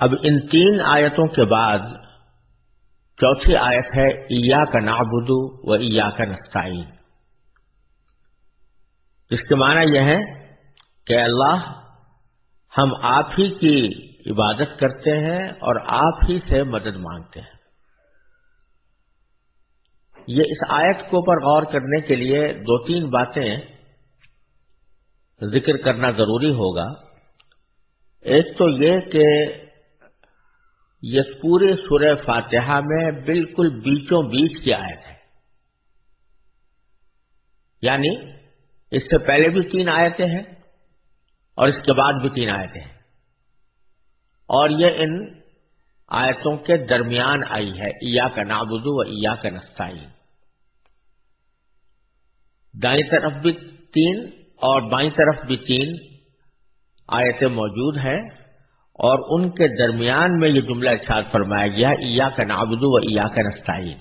اب ان تین آیتوں کے بعد چوتھی آیت ہے ایا کا نابدو و ایا کا نسائن اس کے معنی یہ ہے کہ اللہ ہم آپ ہی کی عبادت کرتے ہیں اور آپ ہی سے مدد مانگتے ہیں۔ یہ اس آیت کو پر غور کرنے کے لیے دو تین باتیں ذکر کرنا ضروری ہوگا۔ ایک تو یہ کہ یہ پورے سورہ فاتحہ میں بالکل بیچوں بیچ کی آیت ہے۔ یعنی اس سے پہلے بھی تین آیتیں ہیں اور اس کے بعد بھی تین آیتیں ہیں۔ اور یہ ان آیتوں کے درمیان آئی ہے ایا کا نابدو و ایا کا نستعین۔ دائیں طرف بھی تین اور بائیں طرف بھی تین آیتیں موجود ہیں۔ اور ان کے درمیان میں یہ جملہ ارشاد فرمایا گیا ایا کا نابدو و ایا کا نستعین.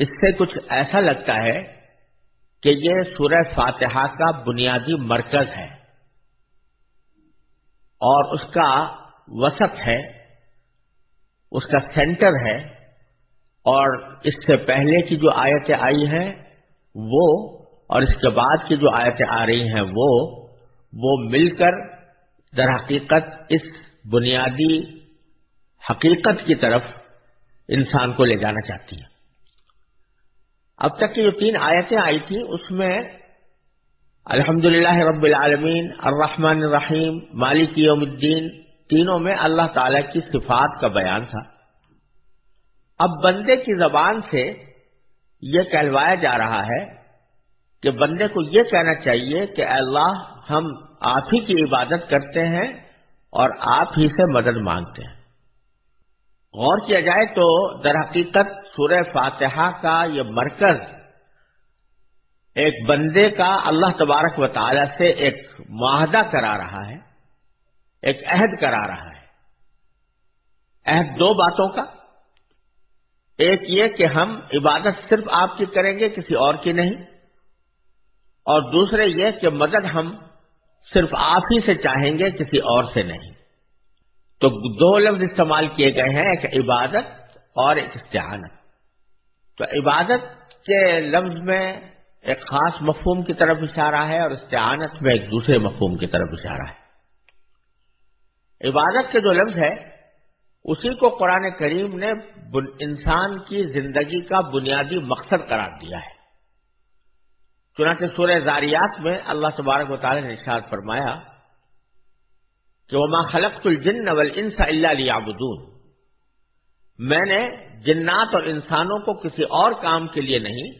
اس سے کچھ ایسا لگتا ہے کہ یہ سورہ فاتحہ کا بنیادی مرکز ہے اور اس کا وسط ہے، اس کا سینٹر ہے اور اس سے پہلے کی جو آیتیں آئی ہیں وہ اور اس کے بعد کی جو آیتیں آ رہی ہیں وہ وہ مل کر در حقیقت اس بنیادی حقیقت کی طرف انسان کو لے جانا چاہتی ہیں۔ اب تک کی جو تین آیتیں آئی تھیں، اس میں الحمد رب العالمین، الرحمن الرحیم، مالک یوم الدین، تینوں میں اللہ تعالی کی صفات کا بیان تھا۔ اب بندے کی زبان سے یہ کہلوایا جا رہا ہے کہ بندے کو یہ کہنا چاہیے کہ اللہ ہم آپ ہی کی عبادت کرتے ہیں اور آپ ہی سے مدد مانگتے ہیں۔ غور کیا جائے تو در حقیقت سورہ فاتحہ کا یہ مرکز ایک بندے کا اللہ تبارک و تعالی سے ایک معاہدہ کرا رہا ہے، ایک عہد کرا رہا ہے۔ عہد دو باتوں کا۔ ایک یہ کہ ہم عبادت صرف آپ کی کریں گے، کسی اور کی نہیں۔ اور دوسرے یہ کہ مدد ہم صرف آپ ہی سے چاہیں گے، کسی اور سے نہیں۔ تو دو لفظ استعمال کیے گئے ہیں، ایک عبادت اور ایک استعانت تو عبادت کے لفظ میں ایک خاص مفہوم کی طرف اشارہ ہے اور استعانت میں ایک دوسرے مفہوم کی طرف اشارہ ہے۔ عبادت کے جو لفظ ہے، اسی کو قرآن کریم نے انسان کی زندگی کا بنیادی مقصد قرار دیا ہے۔ چنانچہ سورہ زاریات میں اللہ تبارک و تعالی نے ارشاد فرمایا کہ وہ ماں الجن نول انس اللہ میں نے جنات اور انسانوں کو کسی اور کام کے لیے نہیں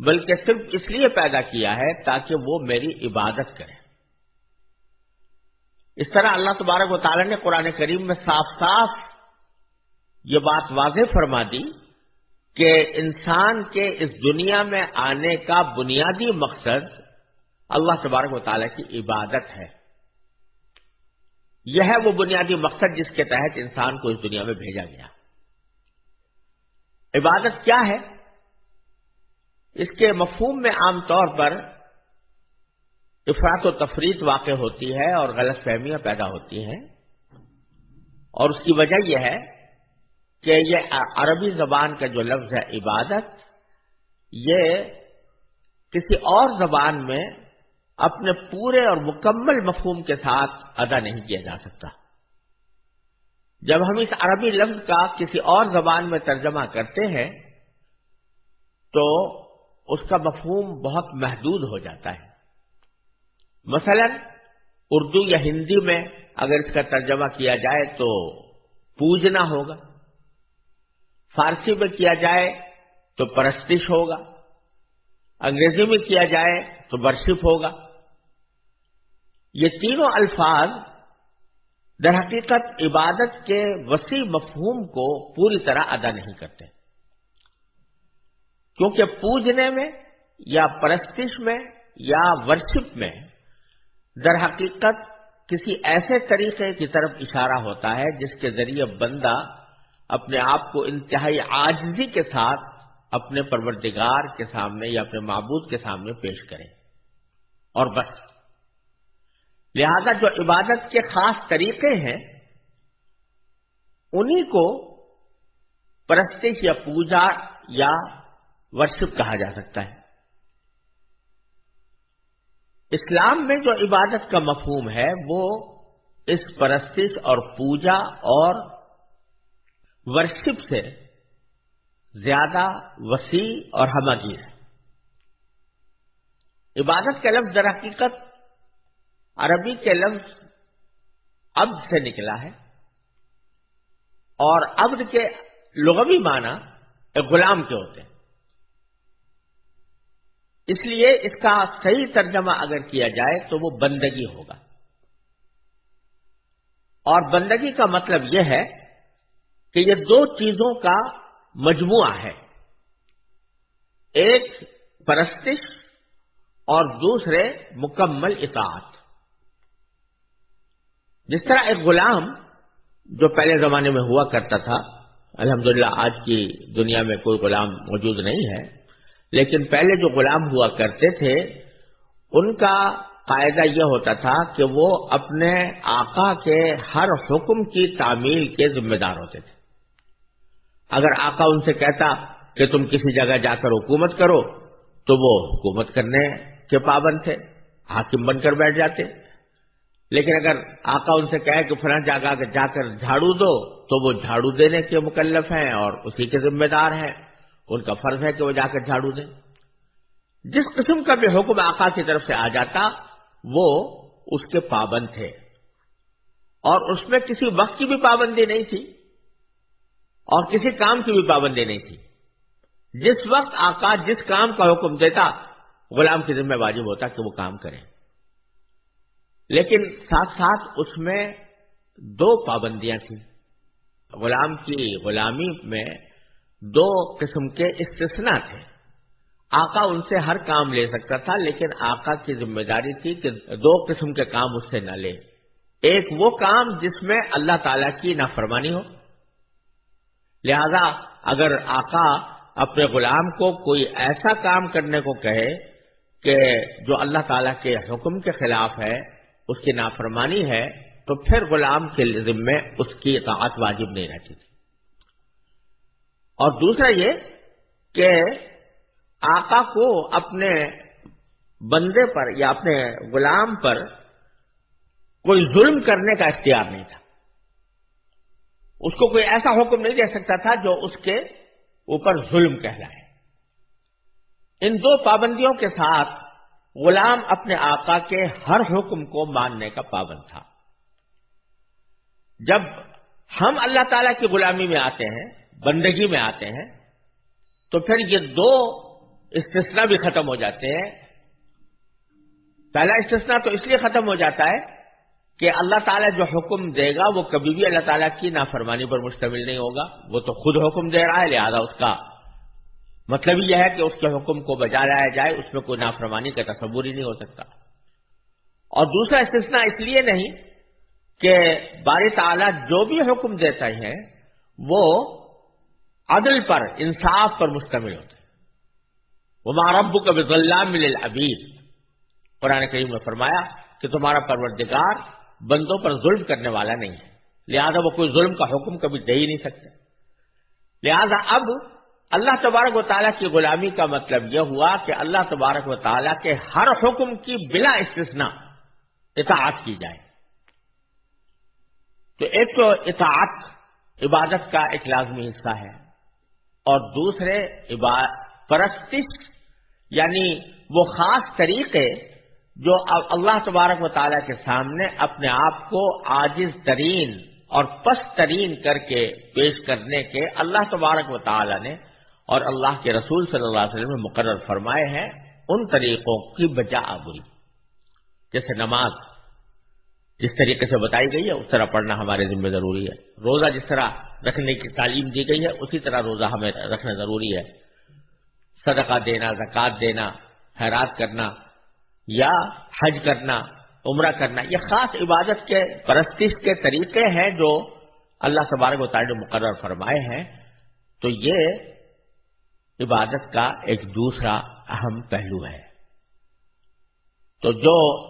بلکہ صرف اس لیے پیدا کیا ہے تاکہ وہ میری عبادت کریں۔ اس طرح اللہ تبارک و تعالی نے قرآن کریم میں صاف صاف یہ بات واضح فرما دی کہ انسان کے اس دنیا میں آنے کا بنیادی مقصد اللہ تبارک و تعالیٰ کی عبادت ہے۔ یہ ہے وہ بنیادی مقصد جس کے تحت انسان کو اس دنیا میں بھیجا گیا۔ عبادت کیا ہے؟ اس کے مفہوم میں عام طور پر افراد و تفریح واقع ہوتی ہے اور غلط فہمیاں پیدا ہوتی ہیں۔ اور اس کی وجہ یہ ہے کہ یہ عربی زبان کا جو لفظ ہے عبادت، یہ کسی اور زبان میں اپنے پورے اور مکمل مفہوم کے ساتھ ادا نہیں کیا جا سکتا۔ جب ہم اس عربی لفظ کا کسی اور زبان میں ترجمہ کرتے ہیں، تو اس کا مفہوم بہت محدود ہو جاتا ہے۔ مثلا، اردو یا ہندی میں اگر اس کا ترجمہ کیا جائے تو پوجنا ہوگا۔ فارسی میں کیا جائے تو پرستش ہوگا، انگریزی میں کیا جائے تو برشف ہوگا۔ یہ تینوں الفاظ در حقیقت عبادت کے وسیع مفہوم کو پوری طرح ادا نہیں کرتے۔ کیونکہ پوجنے میں یا پرستش میں یا ورشپ میں در حقیقت کسی ایسے طریقے کی طرف اشارہ ہوتا ہے جس کے ذریعے بندہ اپنے آپ کو انتہائی آجزی کے ساتھ اپنے پروردگار کے سامنے یا اپنے معبود کے سامنے پیش کرے اور بس۔ لہذا جو عبادت کے خاص طریقے ہیں، انہی کو پرستش یا پوجا یا ورشپ کہا جا سکتا ہے۔ اسلام میں جو عبادت کا مفہوم ہے، وہ اس پرستش اور پوجا اور ورشپ سے زیادہ وسیع اور ہمگیر ہے۔ عبادت کا لفظ در حقیقت عربی کے لفظ عبد سے نکلا ہے اور عبد کے لغوی معنی ایک غلام کے ہوتے ہیں۔ اس لیے اس کا صحیح ترجمہ اگر کیا جائے تو وہ بندگی ہوگا۔ اور بندگی کا مطلب یہ ہے کہ یہ دو چیزوں کا مجموعہ ہے۔ ایک پرستش اور دوسرے مکمل اطاعت۔ جس طرح ایک غلام جو پہلے زمانے میں ہوا کرتا تھا، الحمدللہ آج کی دنیا میں کوئی غلام موجود نہیں ہے، لیکن پہلے جو غلام ہوا کرتے تھے، ان کا قاعدہ یہ ہوتا تھا کہ وہ اپنے آقا کے ہر حکم کی تعمیل کے ذمہ دار ہوتے تھے۔ اگر آقا ان سے کہتا کہ تم کسی جگہ جا کر حکومت کرو، تو وہ حکومت کرنے کے پابند تھے، حاکم بن کر بیٹھ جاتے۔ لیکن اگر آقا ان سے کہے کہ فلاں جگہ جا کر جھاڑو دو، تو وہ جھاڑو دینے کے مکلف ہیں اور اسی کے ذمہ دار ہیں۔ ان کا فرض ہے کہ وہ جا کر جھاڑو دیں۔ جس قسم کا بھی حکم آقا کی طرف سے آ جاتا، وہ اس کے پابند تھے۔ اور اس میں کسی وقت کی بھی پابندی نہیں تھی۔ اور کسی کام کی بھی پابندی نہیں تھی۔ جس وقت آقا جس کام کا حکم دیتا، غلام کی ذمہ واجب ہوتا کہ وہ کام کریں۔ لیکن ساتھ ساتھ اس میں دو پابندیاں تھیں۔ غلام کی غلامی میں دو قسم کے استثنا تھے۔ آقا ان سے ہر کام لے سکتا تھا، لیکن آقا کی ذمہ داری تھی کہ دو قسم کے کام اس سے نہ لے۔ ایک وہ کام جس میں اللہ تعالی کی نافرمانی ہو لہذا اگر آقا اپنے غلام کو کوئی ایسا کام کرنے کو کہے کہ جو اللہ تعالی کے حکم کے خلاف ہے، اس کی نافرمانی ہے، تو پھر غلام کے ذمے اس کی اطاعت واجب نہیں رہتی تھی۔ اور دوسرا یہ کہ آقا کو اپنے بندے پر یا اپنے غلام پر کوئی ظلم کرنے کا اختیار نہیں تھا۔ اس کو کوئی ایسا حکم نہیں دے سکتا تھا جو اس کے اوپر ظلم کہلائے۔ ان دو پابندیوں کے ساتھ غلام اپنے آقا کے ہر حکم کو ماننے کا پابند تھا۔ جب ہم اللہ تعالی کی غلامی میں آتے ہیں، بندگی میں آتے ہیں، تو پھر یہ دو استثنا بھی ختم ہو جاتے ہیں۔ پہلا استثنا تو اس لیے ختم ہو جاتا ہے کہ اللہ تعالیٰ جو حکم دے گا وہ کبھی بھی اللہ تعالیٰ کی نافرمانی پر مشتمل نہیں ہوگا۔ وہ تو خود حکم دے رہا ہے، لہذا اس کا مطلب یہ ہے کہ اس کے حکم کو بجا لایا جائے، اس میں کوئی نافرمانی کا تصور ہی نہیں ہو سکتا۔ اور دوسرا استثنا اس لیے نہیں کہ بار تعالیٰ جو بھی حکم دیتا ہے، وہ عدل پر، انصاف پر مشتمل ہوتے وہ مارب کا بزلہ مل ابیر قرآن کریم نے فرمایا کہ تمہارا پروردگار بندوں پر ظلم کرنے والا نہیں ہے۔ لہذا وہ کوئی ظلم کا حکم کبھی دے ہی نہیں سکتے۔ لہذا اب اللہ تبارک و تعالیٰ کی غلامی کا مطلب یہ ہوا کہ اللہ تبارک و تعالیٰ کے ہر حکم کی بلا استثنا اطاعت کی جائے۔ تو ایک تو اطاعت عبادت کا ایک لازمی حصہ ہے اور دوسرے پرستش یعنی وہ خاص طریقے جو اللہ تبارک و تعالیٰ کے سامنے اپنے آپ کو عاجز ترین اور پست ترین کر کے پیش کرنے کے اللہ تبارک و تعالیٰ نے اور اللہ کے رسول صلی اللہ علیہ وسلم نے مقرر فرمائے ہیں، ان طریقوں کی بجا آبری جیسے نماز، جس طریقے سے بتائی گئی ہے، اس طرح پڑھنا ہمارے ذمہ ضروری ہے۔ روزہ جس طرح رکھنے کی تعلیم دی گئی ہے، اسی طرح روزہ ہمیں رکھنا ضروری ہے۔ صدقہ دینا زکات دینا حیرات کرنا یا حج کرنا، عمرہ کرنا، یہ خاص عبادت کے پرستش کے طریقے ہیں جو اللہ تبارک و تعالی مقرر فرمائے ہیں، تو یہ عبادت کا ایک دوسرا اہم پہلو ہے۔ تو جو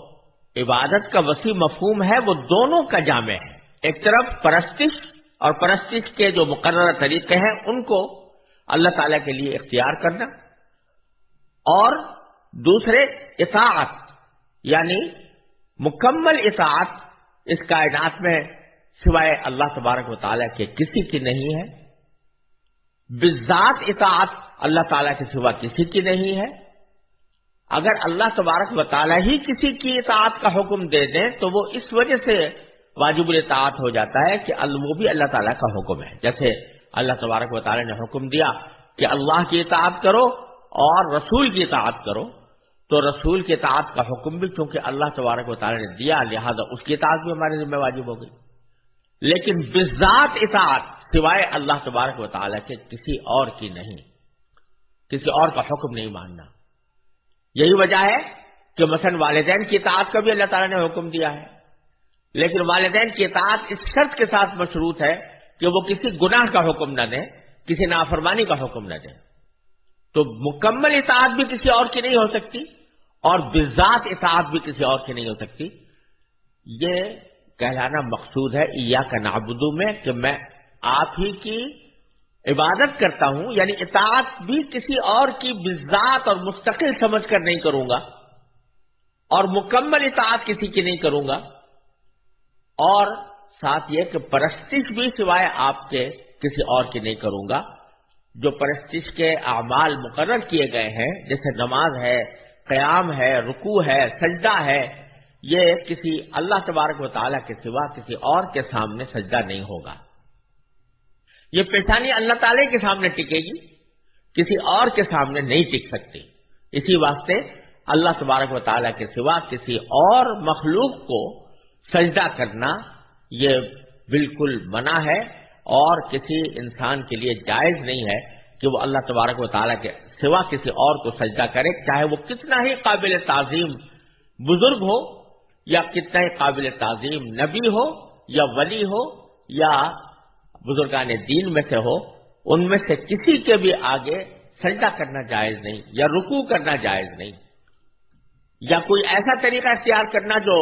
عبادت کا وسیع مفہوم ہے، وہ دونوں کا جامع ہے۔ ایک طرف پرستش اور پرستش کے جو مقررہ طریقے ہیں، ان کو اللہ تعالی کے لیے اختیار کرنا اور دوسرے اطاعت یعنی مکمل اطاعت اس کائنات میں سوائے اللہ تبارک و تعالیٰ کے کسی کی نہیں ہے۔ بذات اطاعت اللہ تعالیٰ کے سوا کسی کی نہیں ہے۔ اگر اللہ تبارک و تعالیٰ ہی کسی کی اطاعت کا حکم دے دیں تو وہ اس وجہ سے واجب الاطاعت ہو جاتا ہے کہ وہ بھی اللہ تعالیٰ کا حکم ہے۔ جیسے اللہ تبارک و تعالیٰ نے حکم دیا کہ اللہ کی اطاعت کرو اور رسول کی اطاعت کرو۔ تو رسول کی اطاعت کا حکم بھی چونکہ اللہ تبارک و تعالیٰ نے دیا، لہذا اس کی اطاعت بھی ہمارے ذمہ واجب ہو گئی۔ لیکن بذات اطاعت سوائے اللہ تبارک و تعالیٰ کے کسی اور کی نہیں۔ کسی اور کا حکم نہیں ماننا۔ یہی وجہ ہے کہ مثلا والدین کی اطاعت کا بھی اللہ تعالیٰ نے حکم دیا ہے۔ لیکن والدین کی اطاعت اس شرط کے ساتھ مشروط ہے کہ وہ کسی گناہ کا حکم نہ دیں، کسی نافرمانی کا حکم نہ دیں۔ تو مکمل اطاعت بھی کسی اور کی نہیں ہو سکتی اور بذات اطاعت بھی کسی اور کی نہیں ہو سکتی یہ کہلانا مقصود ہے ایا کا نابدو میں کہ میں آپ ہی کی عبادت کرتا ہوں یعنی اطاعت بھی کسی اور کی بذات اور مستقل سمجھ کر نہیں کروں گا اور مکمل اطاعت کسی کی نہیں کروں گا اور ساتھ یہ کہ پرستش بھی سوائے آپ کے کسی اور کی نہیں کروں گا۔ جو پرستش کے اعمال مقرر کیے گئے ہیں، جیسے نماز ہے، قیام ہے، رکوع ہے، سجدہ ہے، یہ کسی اللہ تبارک و تعالیٰ کے سوا کسی اور کے سامنے سجدہ نہیں ہوگا۔ یہ پیشانی اللہ تعالی کے سامنے ٹکے گی، کسی اور کے سامنے نہیں ٹک سکتی۔ اسی واسطے اللہ تبارک و تعالیٰ کے سوا کسی اور مخلوق کو سجدہ کرنا یہ بالکل منع ہے۔ اور کسی انسان کے لیے جائز نہیں ہے کہ وہ اللہ تبارک و تعالیٰ کے سوا کسی اور کو سجدہ کرے، چاہے وہ کتنا ہی قابل تعظیم بزرگ ہو یا کتنا ہی قابل تعظیم نبی ہو یا ولی ہو یا بزرگان دین میں سے ہو، ان میں سے کسی کے بھی آگے سجدہ کرنا جائز نہیں یا رکو کرنا جائز نہیں۔ یا کوئی ایسا طریقہ اختیار کرنا جو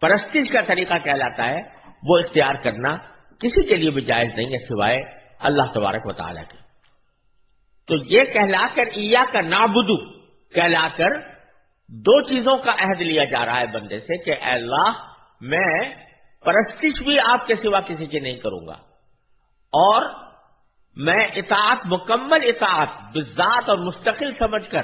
پرستش کا طریقہ کہلاتا ہے، وہ اختیار کرنا کسی کے لیے بھی جائز نہیں ہے سوائے اللہ تبارک و تعالیٰ کے۔ تو یہ کہلا کر ایا کا نابدو کہلا کر دو چیزوں کا عہد لیا جا رہا ہے بندے سے کہ اے اللہ، میں پرستش بھی آپ کے سوا کسی کی نہیں کروں گا۔ اور میں اطاعت، مکمل اطاعت بذات اور مستقل سمجھ کر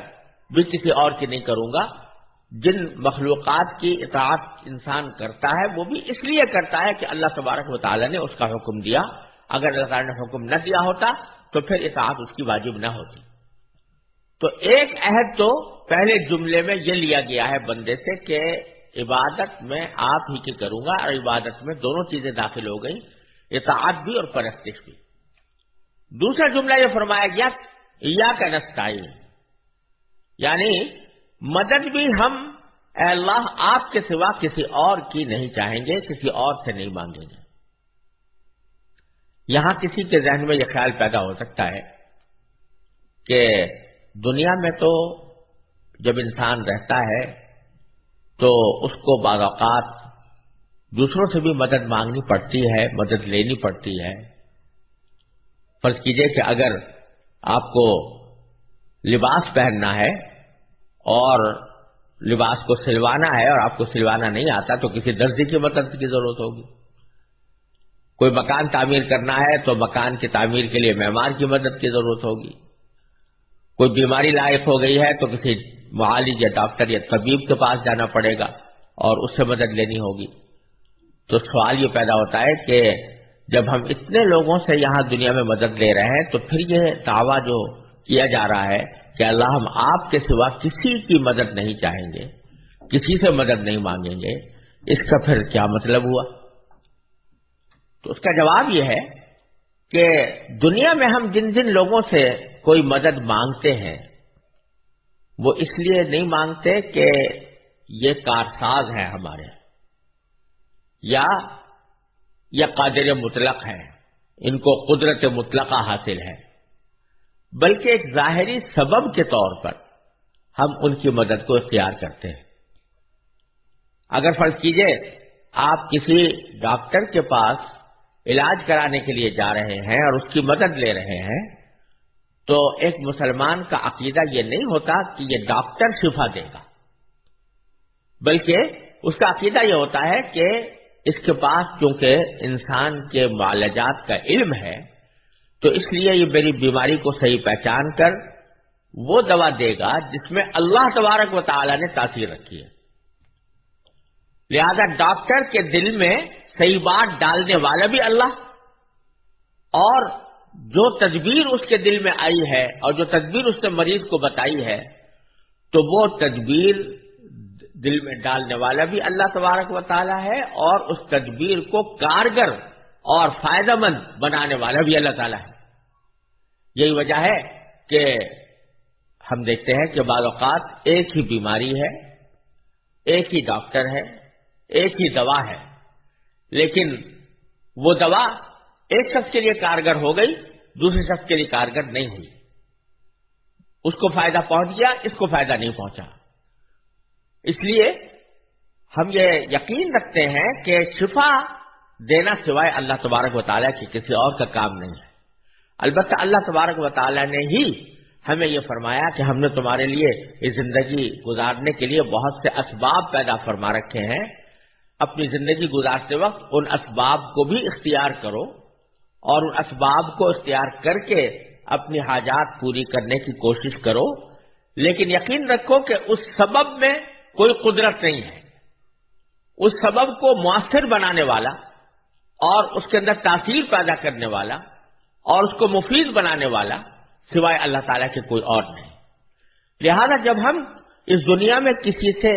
بھی کسی اور کی نہیں کروں گا۔ جن مخلوقات کی اطاعت انسان کرتا ہے، وہ بھی اس لیے کرتا ہے کہ اللہ تبارک و تعالیٰ نے اس کا حکم دیا۔ اگر اللہ تعالیٰ نے حکم نہ دیا ہوتا تو پھر اطاعت اس کی واجب نہ ہوتی۔ تو ایک عہد تو پہلے جملے میں یہ لیا گیا ہے بندے سے کہ عبادت میں آپ ہی کی کروں گا اور عبادت میں دونوں چیزیں داخل ہو گئی اطاعت بھی اور پرستش بھی۔ دوسرا جملہ یہ فرمایا گیا یا کا نستائی یعنی مدد بھی ہم، اے اللہ، آپ کے سوا کسی اور کی نہیں چاہیں گے، کسی اور سے نہیں مانگیں گے۔ یہاں کسی کے ذہن میں یہ خیال پیدا ہو سکتا ہے کہ دنیا میں تو جب انسان رہتا ہے تو اس کو بعض اوقات دوسروں سے بھی مدد مانگنی پڑتی ہے، مدد لینی پڑتی ہے۔ فرض کیجیے کہ اگر آپ کو لباس پہننا ہے اور لباس کو سلوانا ہے اور آپ کو سلوانا نہیں آتا تو کسی درزی کی مدد کی ضرورت ہوگی۔ کوئی مکان تعمیر کرنا ہے تو مکان کی تعمیر کے لیے معمار کی مدد کی ضرورت ہوگی۔ کوئی بیماری لائق ہو گئی ہے تو کسی معالج یا ڈاکٹر یا طبیب کے پاس جانا پڑے گا اور اس سے مدد لینی ہوگی۔ تو سوال یہ پیدا ہوتا ہے کہ جب ہم اتنے لوگوں سے یہاں دنیا میں مدد لے رہے ہیں تو پھر یہ دعویٰ جو کیا جا رہا ہے کہ اللہ ہم آپ کے سوا کسی کی مدد نہیں چاہیں گے، کسی سے مدد نہیں مانگیں گے، اس کا پھر کیا مطلب ہوا؟ تو اس کا جواب یہ ہے کہ دنیا میں ہم جن جن لوگوں سے کوئی مدد مانگتے ہیں، وہ اس لیے نہیں مانگتے کہ یہ کارساز ہے ہمارے، یا یہ قادر مطلق ہے ان کو قدرت مطلقہ حاصل ہے۔ بلکہ ایک ظاہری سبب کے طور پر ہم ان کی مدد کو اختیار کرتے ہیں۔ اگر فرض کیجیے آپ کسی ڈاکٹر کے پاس علاج کرانے کے لیے جا رہے ہیں اور اس کی مدد لے رہے ہیں، تو ایک مسلمان کا عقیدہ یہ نہیں ہوتا کہ یہ ڈاکٹر شفا دے گا۔ بلکہ اس کا عقیدہ یہ ہوتا ہے کہ اس کے پاس کیونکہ انسان کے معالجات کا علم ہے تو اس لیے یہ میری بیماری کو صحیح پہچان کر وہ دوا دے گا جس میں اللہ تبارک و تعالی نے تاثیر رکھی ہے۔ لہذا ڈاکٹر کے دل میں صحیح بات ڈالنے والا بھی اللہ اور جو تدبیر اس کے دل میں آئی ہے اور جو تدبیر اس نے مریض کو بتائی ہے، تو وہ تدبیر دل میں ڈالنے والا بھی اللہ تبارک و تعالی ہے اور اس تدبیر کو کارگر اور فائدہ مند بنانے والا بھی اللہ تعالیٰ ہے۔ یہی وجہ ہے کہ ہم دیکھتے ہیں کہ بعض اوقات ایک ہی بیماری ہے، ایک ہی ڈاکٹر ہے، ایک ہی دوا ہے۔ لیکن وہ دوا ایک شخص کے لیے کارگر ہو گئی، دوسرے شخص کے لیے کارگر نہیں ہوئی۔ اس کو فائدہ پہنچ گیا، اس کو فائدہ نہیں پہنچا۔ اس لیے ہم یہ یقین رکھتے ہیں کہ شفا دینا سوائے اللہ تبارک و تعالیٰ کی کسی اور کا کام نہیں ہے۔ البتہ اللہ تبارک و تعالیٰ نے ہی ہمیں یہ فرمایا کہ ہم نے تمہارے لیے یہ زندگی گزارنے کے لیے بہت سے اسباب پیدا فرما رکھے ہیں۔ اپنی زندگی گزارتے وقت ان اسباب کو بھی اختیار کرو اور ان اسباب کو اختیار کر کے اپنی حاجات پوری کرنے کی کوشش کرو۔ لیکن یقین رکھو کہ اس سبب میں کوئی قدرت نہیں ہے۔ اس سبب کو مؤثر بنانے والا اور اس کے اندر تاثیر پیدا کرنے والا اور اس کو مفید بنانے والا سوائے اللہ تعالیٰ کے کوئی اور نہیں۔ لہذا جب ہم اس دنیا میں کسی سے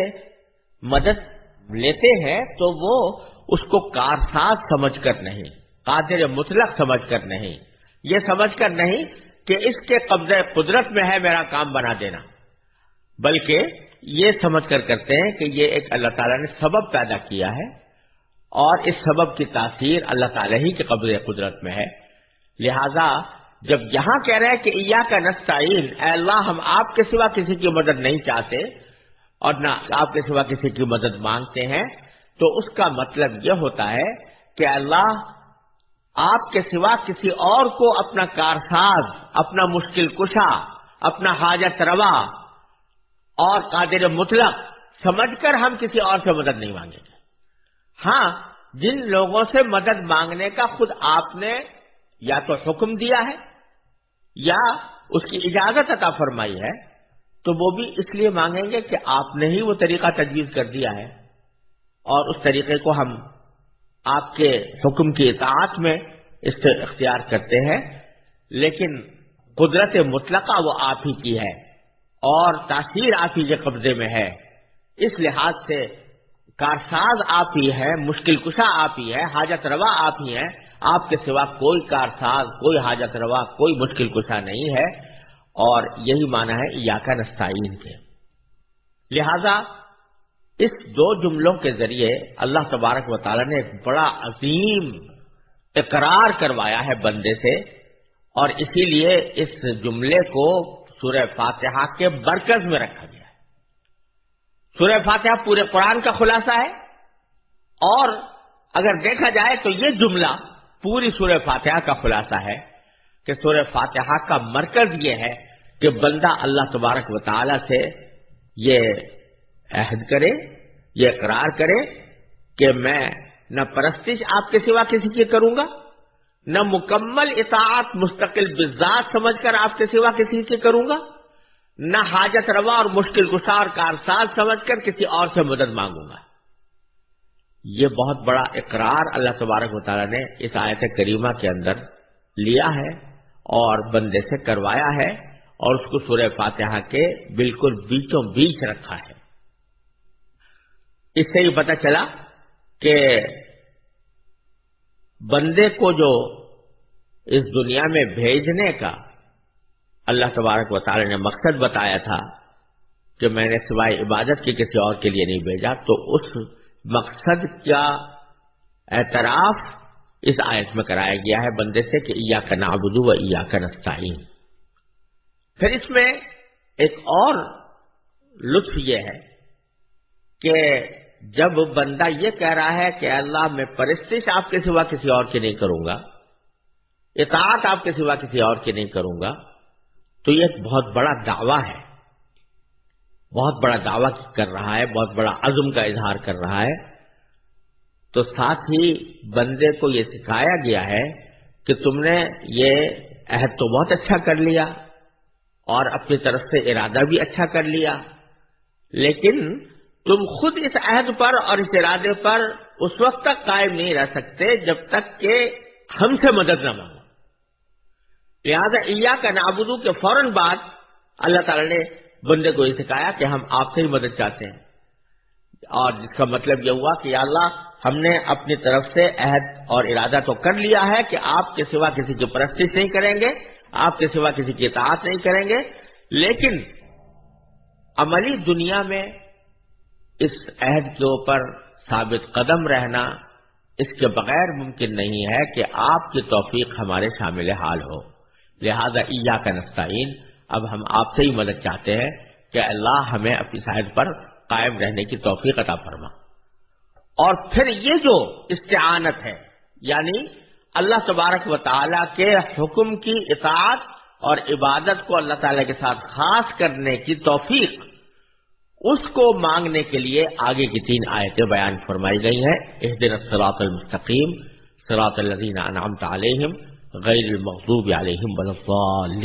مدد لیتے ہیں تو وہ اس کو کارساز سمجھ کر نہیں، قادر مطلق سمجھ کر نہیں۔ یہ سمجھ کر نہیں کہ اس کے قبضے قدرت میں ہے میرا کام بنا دینا، بلکہ یہ سمجھ کر کرتے ہیں کہ یہ ایک اللہ تعالیٰ نے سبب پیدا کیا ہے۔ اور اس سبب کی تاثیر اللہ تعالیٰ ہی کے قبضے قدرت میں ہے۔ لہذا جب یہاں کہہ رہے ہیں کہ ایا کا نستعین، اے اللہ، ہم آپ کے سوا کسی کی مدد نہیں چاہتے اور نہ آپ کے سوا کسی کی مدد مانگتے ہیں، تو اس کا مطلب یہ ہوتا ہے کہ اللہ آپ کے سوا کسی اور کو اپنا کارساز، اپنا مشکل کشا، اپنا حاجت روا اور قادر مطلق سمجھ کر ہم کسی اور سے مدد نہیں مانگیں گے۔ ہاں جن لوگوں سے مدد مانگنے کا خود آپ نے یا تو حکم دیا ہے یا اس کی اجازت عطا فرمائی ہے، تو وہ بھی اس لیے مانگیں گے کہ آپ نے ہی وہ طریقہ تجویز کر دیا ہے۔ اور اس طریقے کو ہم آپ کے حکم کی اطاعت میں اس سے اختیار کرتے ہیں۔ لیکن قدرت مطلقہ وہ آپ ہی کی ہے اور تاثیر آپ ہی کے قبضے میں ہے۔ اس لحاظ سے کارساز آپ ہی ہے مشکل کشا آپ ہی ہے حاجت روا آپ ہی ہے آپ کے سوا کوئی کارساز، کوئی حاجت روا، کوئی مشکل کشا نہیں ہے۔ اور یہی مانا ہے یا کا نستعین کے۔ لہذا اس دو جملوں کے ذریعے اللہ تبارک و تعالی نے ایک بڑا عظیم اقرار کروایا ہے بندے سے۔ اور اسی لیے اس جملے کو سورہ فاتحہ کے برکز میں رکھا گیا۔ سورہ فاتحہ پورے قرآن کا خلاصہ ہے اور اگر دیکھا جائے تو یہ جملہ پوری سورہ فاتحہ کا خلاصہ ہے کہ سورہ فاتحہ کا مرکز یہ ہے کہ بندہ اللہ تبارک و تعالی سے یہ عہد کرے، یہ اقرار کرے کہ میں نہ پرستش آپ کے سوا کسی کی کروں گا، نہ مکمل اطاعت مستقل بزاد سمجھ کر آپ کے سوا کسی کی کروں گا۔ نہ حاجت روا اور مشکل گسار کارساز سمجھ کر کسی اور سے مدد مانگوں گا۔ یہ بہت بڑا اقرار اللہ تبارک و تعالیٰ نے اس آیت کریمہ کے اندر لیا ہے اور بندے سے کروایا ہے اور اس کو سورہ فاتحہ کے بالکل بیچوں بیچ رکھا ہے۔ اس سے یہ پتا چلا کہ بندے کو جو اس دنیا میں بھیجنے کا اللہ تبارک و تعالی نے مقصد بتایا تھا کہ میں نے سوائے عبادت کے کسی اور کے لیے نہیں بھیجا، تو اس مقصد کا اعتراف اس آیت میں کرایا گیا ہے بندے سے کہ ایا کا نابدو و ایا کا نستعین۔ پھر اس میں ایک اور لطف یہ ہے کہ جب بندہ یہ کہہ رہا ہے کہ اللہ میں پرستش آپ کے سوا کسی اور کی نہیں کروں گا، اطاعت آپ کے سوا کسی اور کی نہیں کروں گا تو یہ ایک بہت بڑا دعویٰ ہے۔ بہت بڑا دعویٰ کر رہا ہے، بہت بڑا عزم کا اظہار کر رہا ہے۔ تو ساتھ ہی بندے کو یہ سکھایا گیا ہے کہ تم نے یہ عہد تو بہت اچھا کر لیا اور اپنی طرف سے ارادہ بھی اچھا کر لیا، لیکن تم خود اس عہد پر اور اس ارادے پر اس وقت تک قائم نہیں رہ سکتے جب تک کہ ہم سے مدد نہ مانگو۔ لہذا ایا کا نابودو کے فوراً بعد اللہ تعالی نے بندے کو یہ سکھایا کہ ہم آپ سے ہی مدد چاہتے ہیں۔ اور جس کا مطلب یہ ہوا کہ یا اللہ ہم نے اپنی طرف سے عہد اور ارادہ تو کر لیا ہے کہ آپ کے سوا کسی کی پرستش نہیں کریں گے، آپ کے سوا کسی کی اطاعت نہیں کریں گے۔ لیکن عملی دنیا میں اس عہد کے اوپر ثابت قدم رہنا اس کے بغیر ممکن نہیں ہے کہ آپ کی توفیق ہمارے شامل حال ہو۔ لہذا ایا کا نستعین، اب ہم آپ سے ہی مدد چاہتے ہیں کہ اللہ ہمیں اپنی شاید پر قائم رہنے کی توفیق عطا فرما۔ اور پھر یہ جو استعانت ہے یعنی اللہ تبارک و تعالی کے حکم کی اطاعت اور عبادت کو اللہ تعالی کے ساتھ خاص کرنے کی توفیق، اس کو مانگنے کے لیے آگے کی تین آیتیں بیان فرمائی گئی ہیں۔ اس دن المستقیم سلاط الدین انعام علیہم غیر المغضوب علیہم بلفال